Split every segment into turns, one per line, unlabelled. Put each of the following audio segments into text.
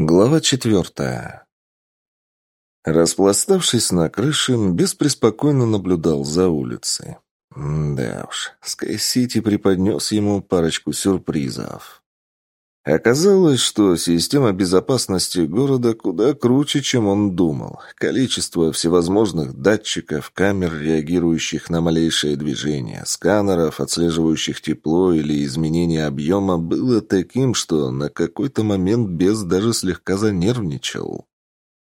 Глава четвертая. Распластавшись на крыше, беспреспокойно наблюдал за улицей. Да уж, Скай-Сити преподнес ему парочку сюрпризов. Оказалось, что система безопасности города куда круче, чем он думал. Количество всевозможных датчиков, камер, реагирующих на малейшее движение, сканеров, отслеживающих тепло или изменение объема, было таким, что на какой-то момент бес даже слегка занервничал.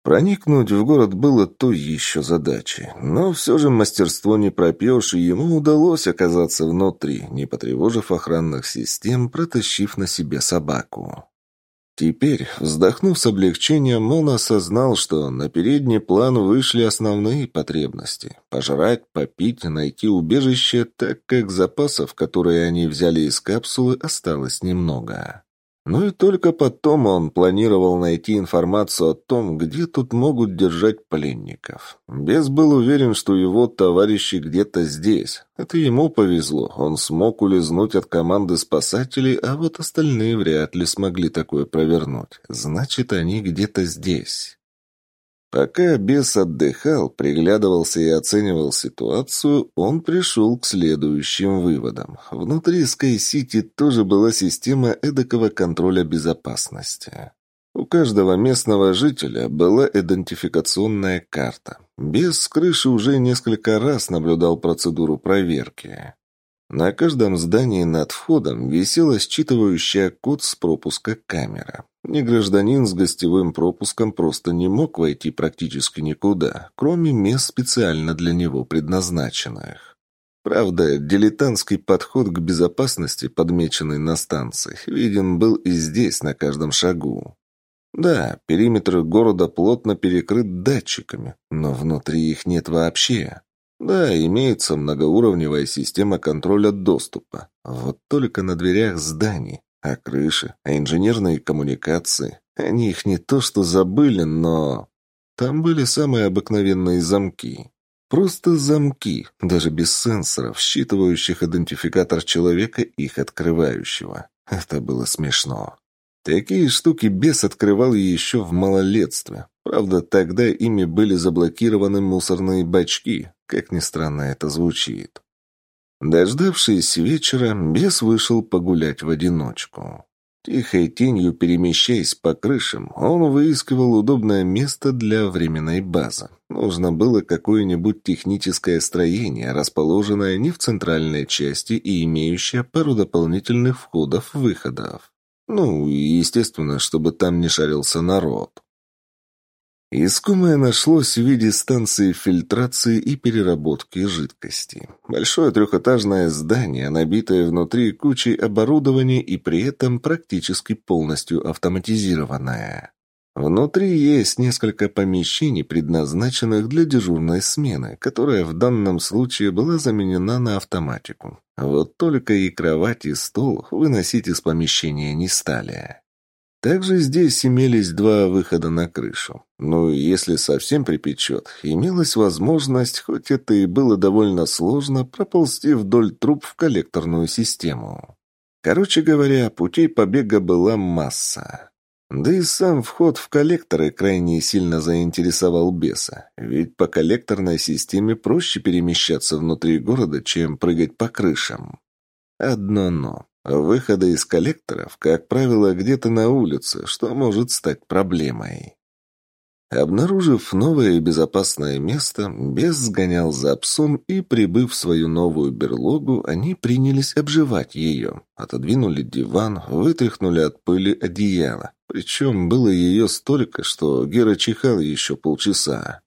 Проникнуть в город было той еще задачей, но все же мастерство не пропьешь, и ему удалось оказаться внутри, не потревожив охранных систем, протащив на себе собаку. Теперь, вздохнув с облегчением, он осознал, что на передний план вышли основные потребности – пожрать, попить, найти убежище, так как запасов, которые они взяли из капсулы, осталось немного. Ну и только потом он планировал найти информацию о том, где тут могут держать пленников. Бес был уверен, что его товарищи где-то здесь. Это ему повезло. Он смог улизнуть от команды спасателей, а вот остальные вряд ли смогли такое провернуть. Значит, они где-то здесь. Пока бес отдыхал, приглядывался и оценивал ситуацию, он пришел к следующим выводам. Внутри Sky-City тоже была система эдакого контроля безопасности. У каждого местного жителя была идентификационная карта. Без с крыши уже несколько раз наблюдал процедуру проверки. На каждом здании над входом висела считывающая код с пропуска камера. Ни гражданин с гостевым пропуском просто не мог войти практически никуда, кроме мест специально для него предназначенных. Правда, дилетантский подход к безопасности, подмеченный на станции, виден был и здесь, на каждом шагу. Да, периметр города плотно перекрыт датчиками, но внутри их нет вообще. Да, имеется многоуровневая система контроля доступа. Вот только на дверях зданий, а крыши, а инженерные коммуникации. Они их не то что забыли, но... Там были самые обыкновенные замки. Просто замки, даже без сенсоров, считывающих идентификатор человека, их открывающего. Это было смешно. Такие штуки бес открывал еще в малолетстве. Правда, тогда ими были заблокированы мусорные бачки, как ни странно это звучит. Дождавшись вечера, бес вышел погулять в одиночку. Тихой тенью перемещаясь по крышам, он выискивал удобное место для временной базы. Нужно было какое-нибудь техническое строение, расположенное не в центральной части и имеющее пару дополнительных входов-выходов. Ну, естественно, чтобы там не шарился народ. Искомое нашлось в виде станции фильтрации и переработки жидкости. Большое трехэтажное здание, набитое внутри кучей оборудования и при этом практически полностью автоматизированное. Внутри есть несколько помещений, предназначенных для дежурной смены, которая в данном случае была заменена на автоматику. Вот только и кровать, и стол выносить из помещения не стали. Также здесь имелись два выхода на крышу. Ну, если совсем припечет, имелась возможность, хоть это и было довольно сложно, проползти вдоль труб в коллекторную систему. Короче говоря, путей побега была масса. Да и сам вход в коллекторы крайне сильно заинтересовал беса, ведь по коллекторной системе проще перемещаться внутри города, чем прыгать по крышам. Одно «но». Выходы из коллекторов, как правило, где-то на улице, что может стать проблемой. Обнаружив новое безопасное место, бес сгонял за псом и, прибыв в свою новую берлогу, они принялись обживать ее. Отодвинули диван, вытряхнули от пыли одеяло. Причем было ее столько, что Гера чихал еще полчаса.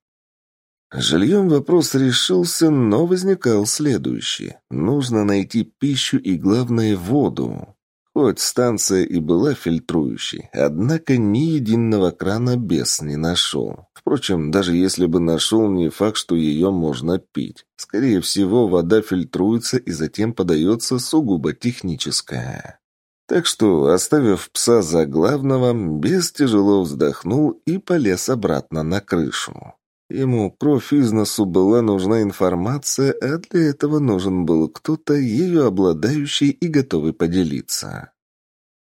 Жильем вопрос решился, но возникал следующий. Нужно найти пищу и, главное, воду. Хоть станция и была фильтрующей, однако ни единого крана без не нашел. Впрочем, даже если бы нашел, не факт, что ее можно пить. Скорее всего, вода фильтруется и затем подается сугубо техническая. Так что, оставив пса за главного, бес тяжело вздохнул и полез обратно на крышу. Ему кровь из носу была нужна информация, а для этого нужен был кто-то, ее обладающий и готовый поделиться.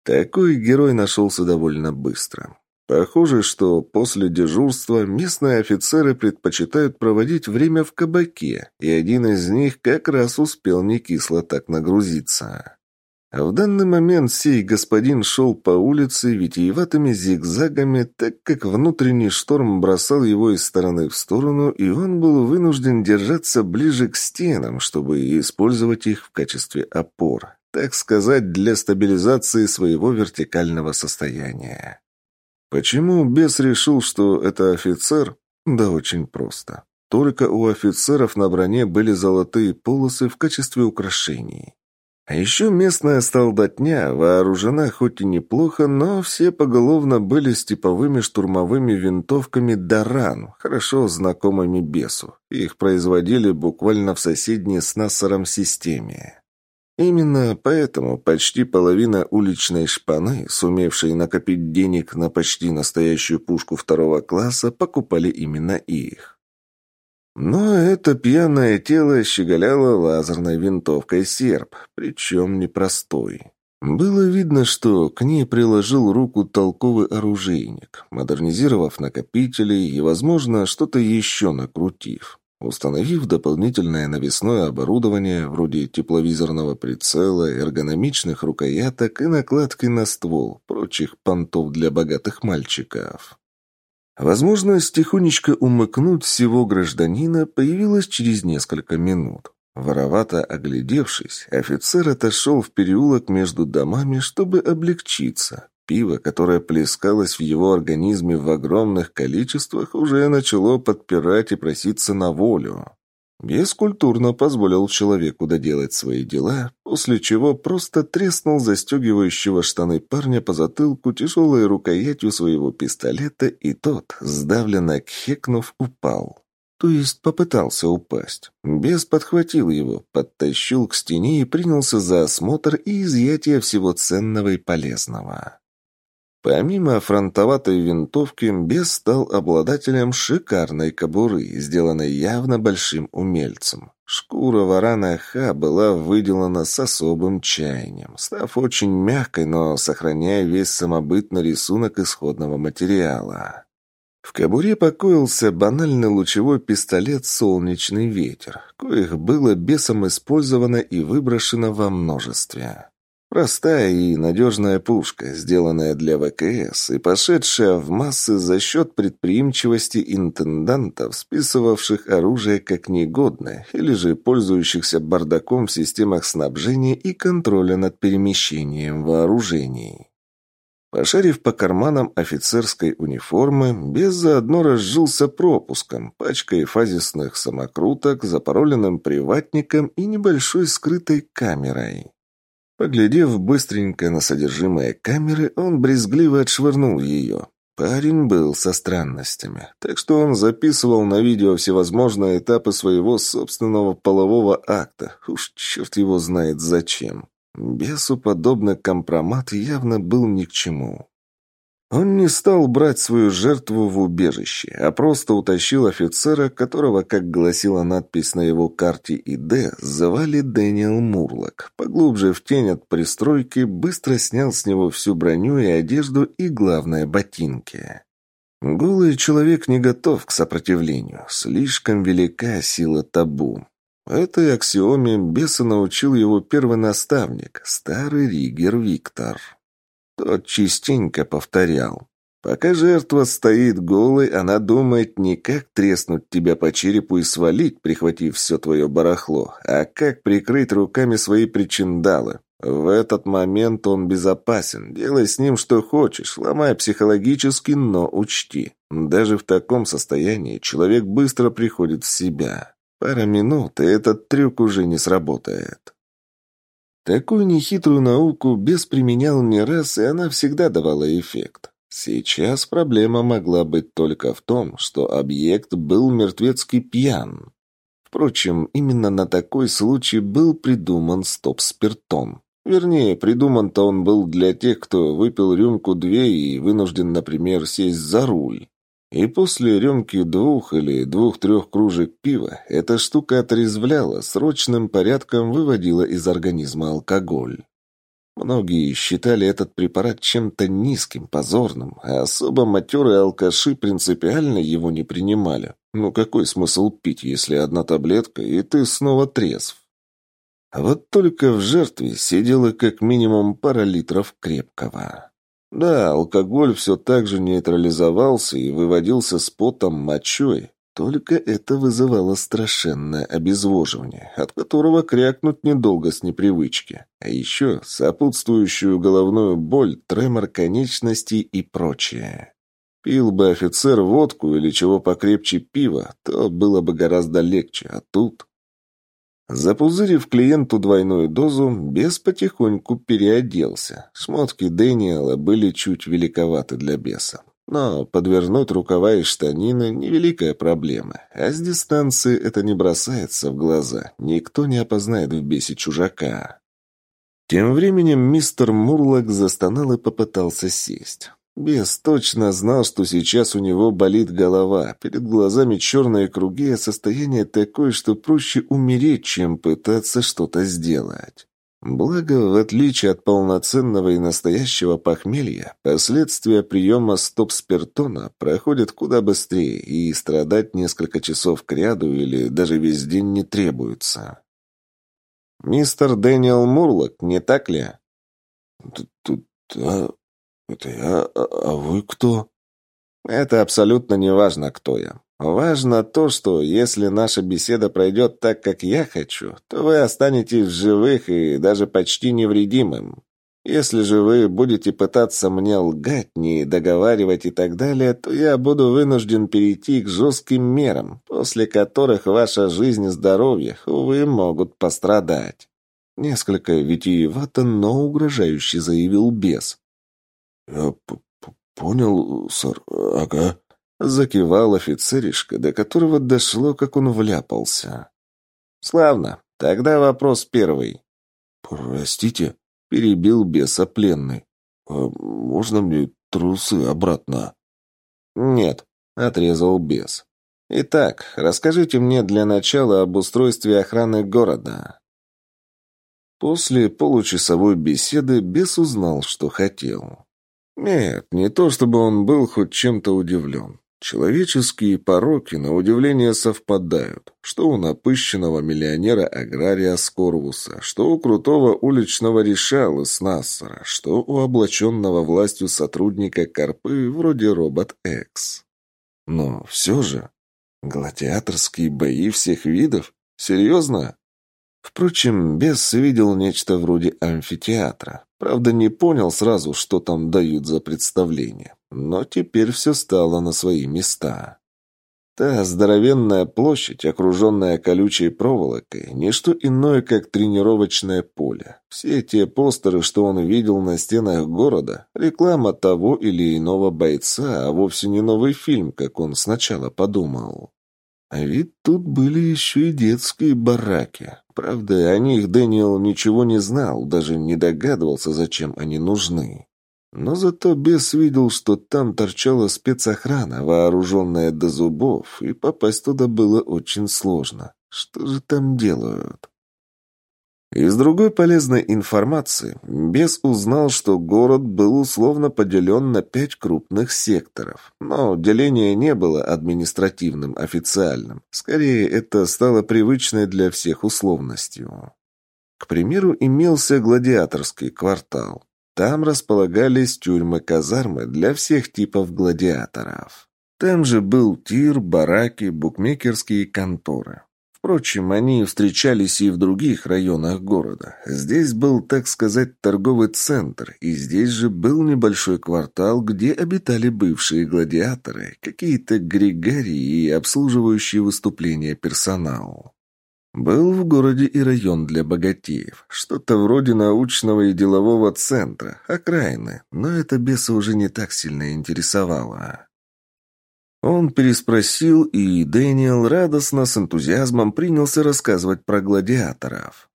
Такой герой нашелся довольно быстро. Похоже, что после дежурства местные офицеры предпочитают проводить время в кабаке, и один из них как раз успел не кисло так нагрузиться. А в данный момент сей господин шел по улице витиеватыми зигзагами, так как внутренний шторм бросал его из стороны в сторону, и он был вынужден держаться ближе к стенам, чтобы использовать их в качестве опор, так сказать, для стабилизации своего вертикального состояния. Почему бес решил, что это офицер? Да очень просто. Только у офицеров на броне были золотые полосы в качестве украшений. А еще местная солдатня вооружена хоть и неплохо, но все поголовно были с типовыми штурмовыми винтовками «Даран», хорошо знакомыми бесу. Их производили буквально в соседней с Нассором системе. Именно поэтому почти половина уличной шпаны, сумевшей накопить денег на почти настоящую пушку второго класса, покупали именно их. Но это пьяное тело щеголяло лазерной винтовкой серп, причем непростой. Было видно, что к ней приложил руку толковый оружейник, модернизировав накопители и, возможно, что-то еще накрутив. Установив дополнительное навесное оборудование, вроде тепловизорного прицела, эргономичных рукояток и накладки на ствол, прочих понтов для богатых мальчиков. Возможность тихонечко умыкнуть всего гражданина появилась через несколько минут. Воровато оглядевшись, офицер отошел в переулок между домами, чтобы облегчиться, Пиво, которое плескалось в его организме в огромных количествах, уже начало подпирать и проситься на волю. Бескультурно позволил человеку доделать свои дела, после чего просто треснул застегивающего штаны парня по затылку тяжелой рукоятью своего пистолета, и тот, сдавленно кхекнув, упал. То есть попытался упасть. Бес подхватил его, подтащил к стене и принялся за осмотр и изъятие всего ценного и полезного. Помимо фронтоватой винтовки, Бес стал обладателем шикарной кобуры, сделанной явно большим умельцем. Шкура варана Ха была выделана с особым чаянием, став очень мягкой, но сохраняя весь самобытный рисунок исходного материала. В кобуре покоился банальный лучевой пистолет «Солнечный ветер», коих было бесом использовано и выброшено во множестве. Простая и надежная пушка, сделанная для ВКС и пошедшая в массы за счет предприимчивости интендантов, списывавших оружие как негодное или же пользующихся бардаком в системах снабжения и контроля над перемещением вооружений. Пошарив по карманам офицерской униформы, без заодно разжился пропуском, пачкой фазисных самокруток, запароленным приватником и небольшой скрытой камерой. Поглядев быстренько на содержимое камеры, он брезгливо отшвырнул ее. Парень был со странностями, так что он записывал на видео всевозможные этапы своего собственного полового акта. Уж черт его знает зачем. Бесу подобный компромат явно был ни к чему. Он не стал брать свою жертву в убежище, а просто утащил офицера, которого, как гласила надпись на его карте ИД, звали Дэниел Мурлок. Поглубже в тень от пристройки быстро снял с него всю броню и одежду и, главное, ботинки. Голый человек не готов к сопротивлению. Слишком велика сила табу. Этой аксиоме беса научил его первый наставник, старый Ригер Виктор. Тот частенько повторял. Пока жертва стоит голой, она думает не как треснуть тебя по черепу и свалить, прихватив все твое барахло, а как прикрыть руками свои причиндалы. В этот момент он безопасен. Делай с ним что хочешь, ломай психологически, но учти. Даже в таком состоянии человек быстро приходит в себя. Пара минут, и этот трюк уже не сработает. Такую нехитрую науку бес применял не раз, и она всегда давала эффект. Сейчас проблема могла быть только в том, что объект был мертвецкий пьян. Впрочем, именно на такой случай был придуман стоп-спиртон. Вернее, придуман-то он был для тех, кто выпил рюмку-две и вынужден, например, сесть за руль. И после рюмки двух или двух-трех кружек пива эта штука отрезвляла, срочным порядком выводила из организма алкоголь. Многие считали этот препарат чем-то низким, позорным, а особо матерые алкаши принципиально его не принимали. Ну какой смысл пить, если одна таблетка, и ты снова трезв? А вот только в жертве сидело как минимум пара литров крепкого. Да, алкоголь все так же нейтрализовался и выводился с потом мочой, только это вызывало страшенное обезвоживание, от которого крякнуть недолго с непривычки. А еще сопутствующую головную боль, тремор конечностей и прочее. Пил бы офицер водку или чего покрепче пива, то было бы гораздо легче, а тут... Запузырив клиенту двойную дозу, бес потихоньку переоделся. Шмотки Дэниела были чуть великоваты для беса. Но подвернуть рукава и штанины – невеликая проблема, а с дистанции это не бросается в глаза, никто не опознает в бесе чужака. Тем временем мистер Мурлок застонал и попытался сесть. Бес точно знал, что сейчас у него болит голова, перед глазами черные круги, а состояние такое, что проще умереть, чем пытаться что-то сделать. Благо, в отличие от полноценного и настоящего похмелья, последствия приема стоп-спиртона проходят куда быстрее, и страдать несколько часов кряду или даже весь день не требуется. «Мистер Дэниел Мурлок, не так ли?»
«Тут... А, это я... А, а вы кто?»
«Это абсолютно не важно, кто я. Важно то, что если наша беседа пройдет так, как я хочу, то вы останетесь в живых и даже почти невредимым. Если же вы будете пытаться мне лгать, не договаривать и так далее, то я буду вынужден перейти к жестким мерам, после которых ваша жизнь и здоровье, увы, могут пострадать. Несколько витиевато, но угрожающе заявил бес.
«Я понял, сэр, ага»,
Закивал офицеришка, до которого дошло, как он вляпался. «Славно. Тогда вопрос первый».
«Простите?»
— перебил беса пленный.
«А можно мне трусы обратно?»
«Нет», — отрезал бес. «Итак, расскажите мне для начала об устройстве охраны города». После получасовой беседы бес узнал, что хотел. Нет, не то чтобы он был хоть чем-то удивлен. Человеческие пороки, на удивление, совпадают. Что у напыщенного миллионера-агрария Скорвуса, что у крутого уличного решала с Нассера, что у облаченного властью сотрудника Карпы вроде Робот-Экс. Но все же... Гладиаторские бои всех видов? Серьезно? Впрочем, Бесс видел нечто вроде амфитеатра. Правда, не понял сразу, что там дают за представление. Но теперь все стало на свои места. Та здоровенная площадь, окруженная колючей проволокой, не что иное, как тренировочное поле. Все те постеры, что он видел на стенах города, реклама того или иного бойца, а вовсе не новый фильм, как он сначала подумал. А ведь тут были еще и детские бараки. Правда, о них Дэниел ничего не знал, даже не догадывался, зачем они нужны. Но зато бес видел, что там торчала спецохрана, вооруженная до зубов, и попасть туда было очень сложно. Что же там делают? Из другой полезной информации Бес узнал, что город был условно поделен на пять крупных секторов. Но деление не было административным, официальным. Скорее, это стало привычной для всех условностью. К примеру, имелся гладиаторский квартал. Там располагались тюрьмы-казармы для всех типов гладиаторов. Там же был тир, бараки, букмекерские конторы. Впрочем, они встречались и в других районах города. Здесь был, так сказать, торговый центр, и здесь же был небольшой квартал, где обитали бывшие гладиаторы, какие-то грегарии и обслуживающие выступления персонал. Был в городе и район для богатеев, что-то вроде научного и делового центра, окраины, но это беса уже не так сильно интересовало. Он переспросил, и Дэниел радостно с энтузиазмом принялся рассказывать про гладиаторов.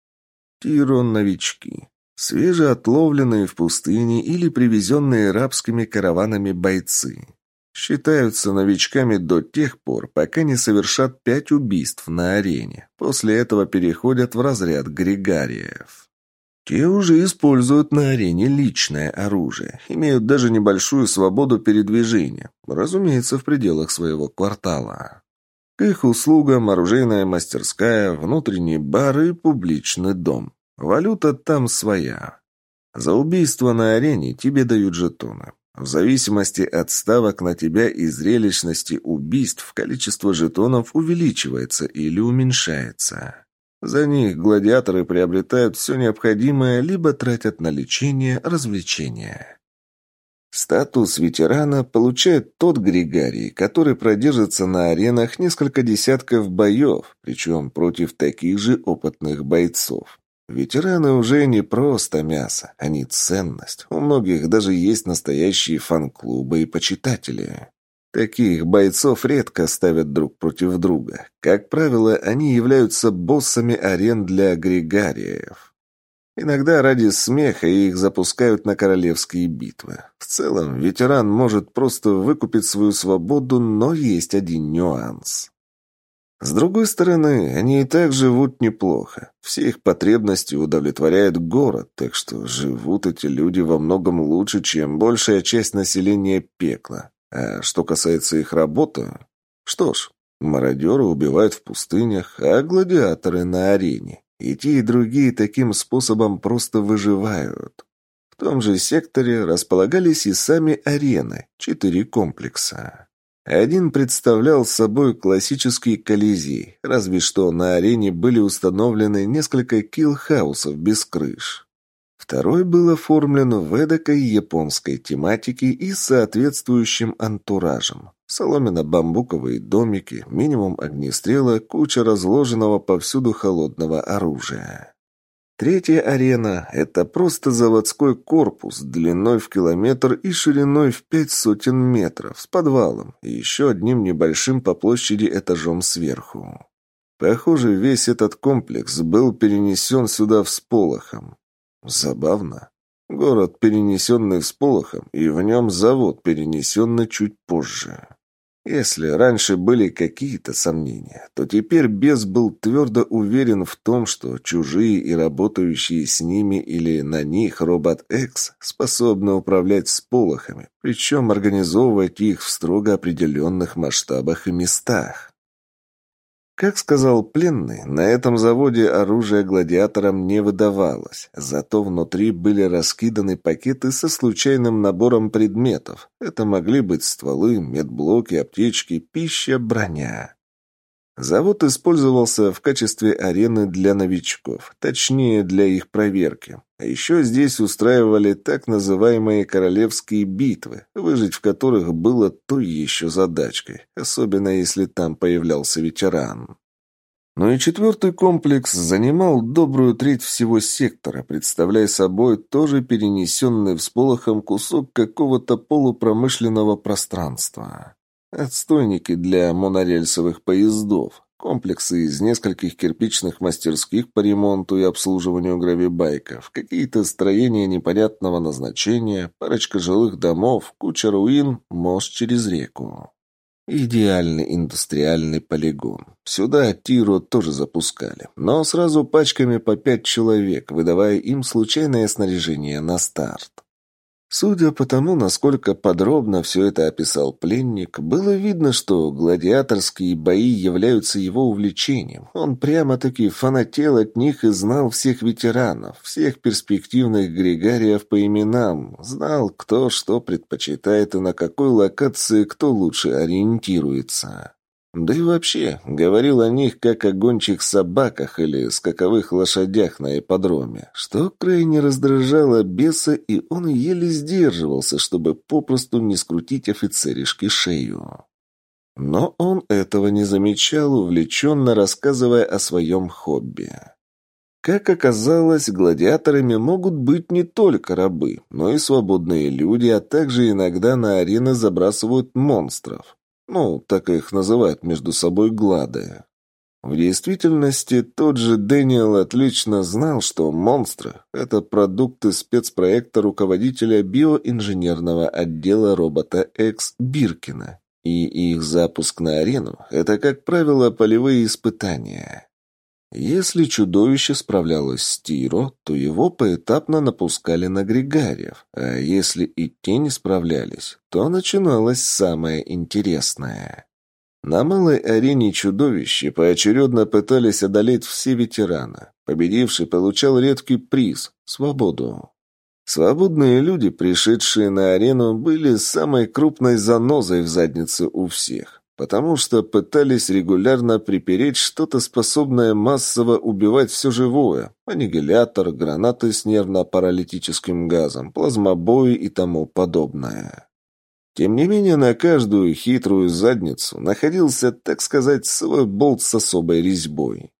Тирон-новички. Свежеотловленные в пустыне или привезенные рабскими караванами бойцы. Считаются новичками до тех пор, пока не совершат пять убийств на арене. После этого переходят в разряд грегариев. Те уже используют на арене личное оружие, имеют даже небольшую свободу передвижения, разумеется, в пределах своего квартала. К их услугам оружейная мастерская, внутренний бар и публичный дом. Валюта там своя. За убийство на арене тебе дают жетоны. В зависимости от ставок на тебя и зрелищности убийств, количество жетонов увеличивается или уменьшается. За них гладиаторы приобретают все необходимое, либо тратят на лечение, развлечения. Статус ветерана получает тот Григорий, который продержится на аренах несколько десятков боев, причем против таких же опытных бойцов. Ветераны уже не просто мясо, они ценность. У многих даже есть настоящие фан-клубы и почитатели. Таких бойцов редко ставят друг против друга. Как правило, они являются боссами арен для грегариев. Иногда ради смеха их запускают на королевские битвы. В целом, ветеран может просто выкупить свою свободу, но есть один нюанс. С другой стороны, они и так живут неплохо. Все их потребности удовлетворяет город, так что живут эти люди во многом лучше, чем большая часть населения пекла. А что касается их работы... Что ж, мародеры убивают в пустынях, а гладиаторы на арене. И те, и другие таким способом просто выживают. В том же секторе располагались и сами арены, четыре комплекса. Один представлял собой классический колизей, разве что на арене были установлены несколько киллхаусов без крыш. Второй был оформлен в эдакой японской тематике и соответствующим антуражем. Соломенно-бамбуковые домики, минимум огнестрела, куча разложенного повсюду холодного оружия. Третья арена – это просто заводской корпус длиной в километр и шириной в пять сотен метров с подвалом и еще одним небольшим по площади этажом сверху. Похоже, весь этот комплекс был перенесен сюда всполохом. Забавно. Город, перенесенный всполохом, и в нем завод, перенесенный чуть позже. Если раньше были какие-то сомнения, то теперь бес был твердо уверен в том, что чужие и работающие с ними или на них робот-экс способны управлять сполохами, причем организовывать их в строго определенных масштабах и местах. Как сказал пленный, на этом заводе оружие гладиаторам не выдавалось, зато внутри были раскиданы пакеты со случайным набором предметов. Это могли быть стволы, медблоки, аптечки, пища, броня. Завод использовался в качестве арены для новичков, точнее, для их проверки. А еще здесь устраивали так называемые королевские битвы, выжить в которых было той еще задачкой, особенно если там появлялся ветеран. Ну и четвертый комплекс занимал добрую треть всего сектора, представляя собой тоже перенесенный всполохом кусок какого-то полупромышленного пространства. Отстойники для монорельсовых поездов, комплексы из нескольких кирпичных мастерских по ремонту и обслуживанию гравибайков, какие-то строения непонятного назначения, парочка жилых домов, куча руин, мост через реку. Идеальный индустриальный полигон. Сюда Тиру тоже запускали, но сразу пачками по пять человек, выдавая им случайное снаряжение на старт. Судя по тому, насколько подробно все это описал пленник, было видно, что гладиаторские бои являются его увлечением. Он прямо-таки фанател от них и знал всех ветеранов, всех перспективных грегариев по именам, знал, кто что предпочитает и на какой локации кто лучше ориентируется. Да и вообще, говорил о них как о гончих собаках или скаковых лошадях на ипподроме, что крайне раздражало беса, и он еле сдерживался, чтобы попросту не скрутить офицеришке шею. Но он этого не замечал, увлеченно рассказывая о своем хобби. Как оказалось, гладиаторами могут быть не только рабы, но и свободные люди, а также иногда на арены забрасывают монстров. Ну, так их называют между собой глады. В действительности, тот же Дэниел отлично знал, что монстры – это продукты спецпроекта руководителя биоинженерного отдела робота X Биркина, и их запуск на арену – это, как правило, полевые испытания. Если чудовище справлялось с Тиро, то его поэтапно напускали на Григариев, а если и те не справлялись, то начиналось самое интересное. На малой арене чудовища поочередно пытались одолеть все ветераны. Победивший получал редкий приз – свободу. Свободные люди, пришедшие на арену, были самой крупной занозой в заднице у всех, потому что пытались регулярно припереть что-то способное массово убивать все живое – аннигилятор, гранаты с нервно-паралитическим газом, плазмобои и тому подобное. Тем не менее, на каждую хитрую задницу находился, так сказать, свой болт с особой резьбой.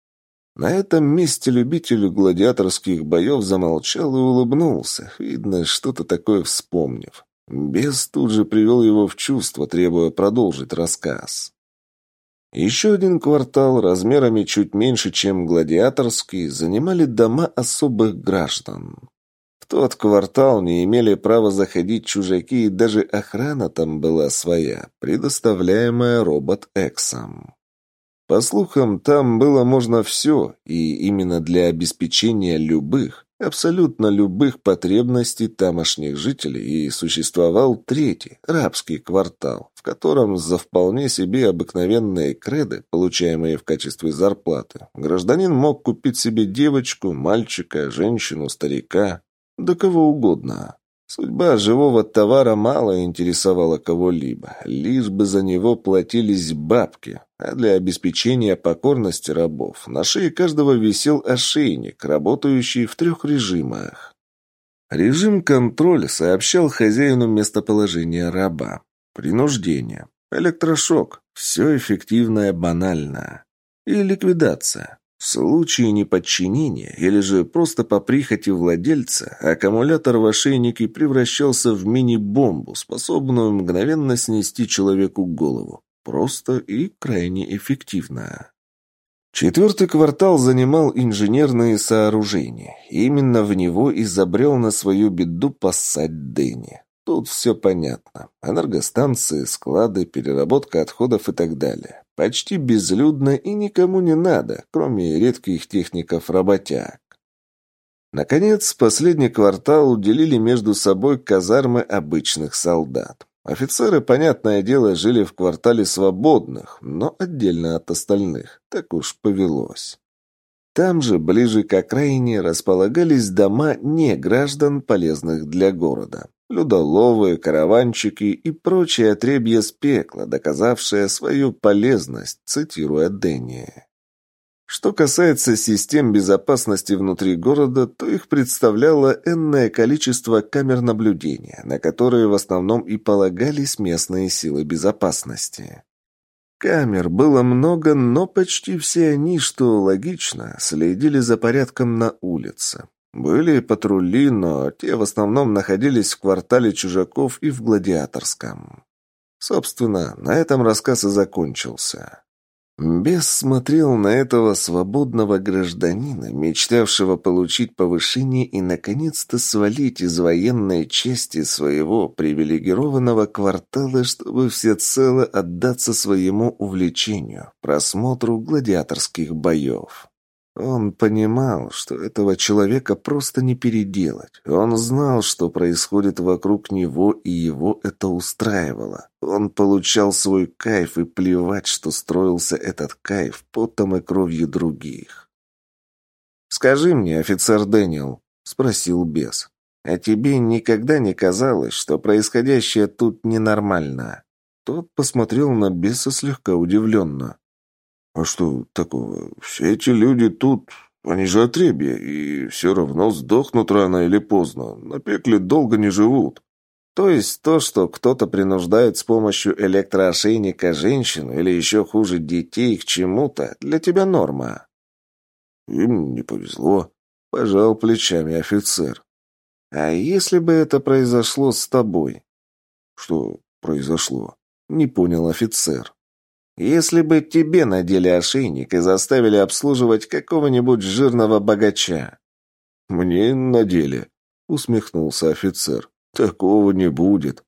На этом месте любитель гладиаторских боев замолчал и улыбнулся, видно, что-то такое вспомнив. Бес тут же привел его в чувство, требуя продолжить рассказ. Еще один квартал, размерами чуть меньше, чем гладиаторский, занимали дома особых граждан тот квартал не имели права заходить чужаки, и даже охрана там была своя, предоставляемая робот-эксом. По слухам, там было можно все, и именно для обеспечения любых, абсолютно любых потребностей тамошних жителей и существовал третий, рабский квартал, в котором за вполне себе обыкновенные креды, получаемые в качестве зарплаты, гражданин мог купить себе девочку, мальчика, женщину, старика, да кого угодно. Судьба живого товара мало интересовала кого-либо, лишь бы за него платились бабки, а для обеспечения покорности рабов на шее каждого висел ошейник, работающий в трех режимах. Режим контроль сообщал хозяину местоположение раба. Принуждение. Электрошок. Все эффективное банально. И ликвидация. В случае неподчинения или же просто по прихоти владельца, аккумулятор в ошейнике превращался в мини-бомбу, способную мгновенно снести человеку голову. Просто и крайне эффективно. Четвертый квартал занимал инженерные сооружения. Именно в него изобрел на свою беду поссать Дэнни. Тут все понятно. Энергостанции, склады, переработка отходов и так далее. Почти безлюдно и никому не надо, кроме редких техников-работяг. Наконец, последний квартал уделили между собой казармы обычных солдат. Офицеры, понятное дело, жили в квартале свободных, но отдельно от остальных. Так уж повелось. Там же, ближе к окраине, располагались дома не граждан, полезных для города. Людоловы, караванчики и прочее отребье с пекла, доказавшее свою полезность, цитируя Дэнни. Что касается систем безопасности внутри города, то их представляло энное количество камер наблюдения, на которые в основном и полагались местные силы безопасности. Камер было много, но почти все они, что логично, следили за порядком на улице. Были патрули, но те в основном находились в квартале чужаков и в Гладиаторском. Собственно, на этом рассказ и закончился. Бес смотрел на этого свободного гражданина, мечтавшего получить повышение и, наконец-то, свалить из военной части своего привилегированного квартала, чтобы всецело отдаться своему увлечению – просмотру гладиаторских боев. Он понимал, что этого человека просто не переделать. Он знал, что происходит вокруг него, и его это устраивало. Он получал свой кайф, и плевать, что строился этот кайф потом и кровью других. «Скажи мне, офицер Дэниел», — спросил бес, — «а тебе никогда не казалось, что происходящее тут ненормально?» Тот посмотрел на беса слегка удивленно. «А что такого? Все эти люди тут, они же отребья, и все равно сдохнут рано или поздно. На пекле долго не живут». То есть то, что кто-то принуждает с помощью электроошейника женщину или еще хуже детей к чему-то, для тебя норма. Им не повезло. Пожал плечами офицер. А если бы это произошло с тобой? Что произошло? Не понял офицер. Если бы тебе надели ошейник и заставили обслуживать какого-нибудь жирного богача. Мне надели, усмехнулся офицер. Такого не будет.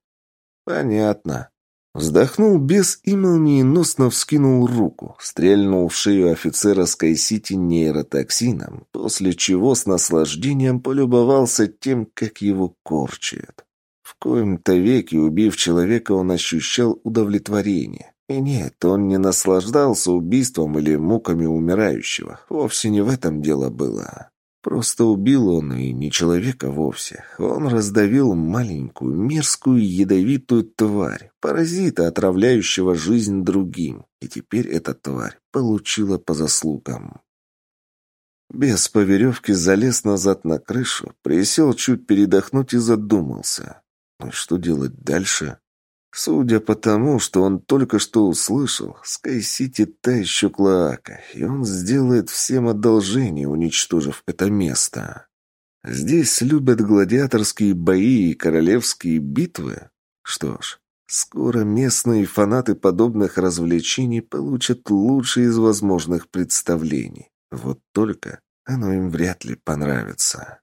Понятно. Вздохнул бес и молниеносно вскинул руку, стрельнул в шею офицера Скайсити нейротоксином, после чего с наслаждением полюбовался тем, как его корчит. В коем-то веке, убив человека, он ощущал удовлетворение. И нет, он не наслаждался убийством или муками умирающего. Вовсе не в этом дело было. Просто убил он и не человека вовсе. Он раздавил маленькую, мерзкую, ядовитую тварь, паразита, отравляющего жизнь другим. И теперь эта тварь получила по заслугам. Без по веревке залез назад на крышу, присел чуть передохнуть и задумался. Ну что делать дальше? Судя по тому, что он только что услышал, Скай-Сити та еще клоака, и он сделает всем одолжение, уничтожив это место. Здесь любят гладиаторские бои и королевские битвы. Что ж, скоро местные фанаты подобных развлечений получат лучшие из возможных представлений. Вот только оно им вряд ли понравится.